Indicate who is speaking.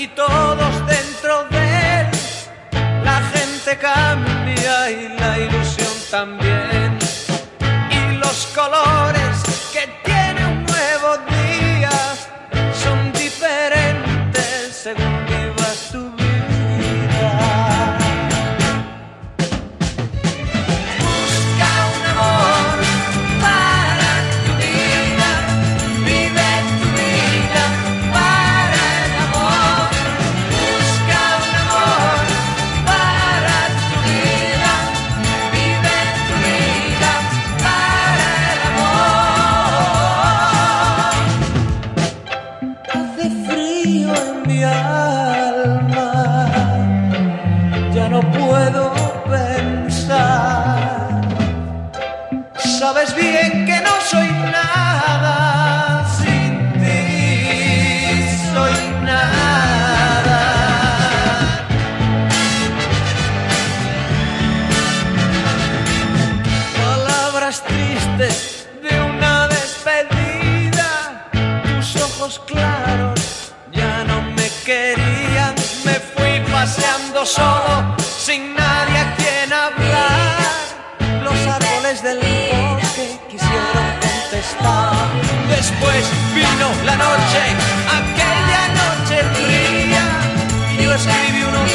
Speaker 1: y todos dentro de él. La gente cambia y la ilusión también. Y los colores que tiene un nuevo día son diferentes según vivas tu vida. En mi alma ya no puedo pensar. Sabes bien que no soy nada sin ti, soy nada. Palabras tristes de una despedida, tus ojos claros del bosque quisieron contestar. Después vino la noche, aquella noche fría, y yo escribí unos